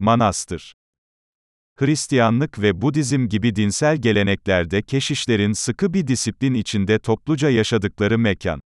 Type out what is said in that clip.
manastır. Hristiyanlık ve Budizm gibi dinsel geleneklerde keşişlerin sıkı bir disiplin içinde topluca yaşadıkları mekan.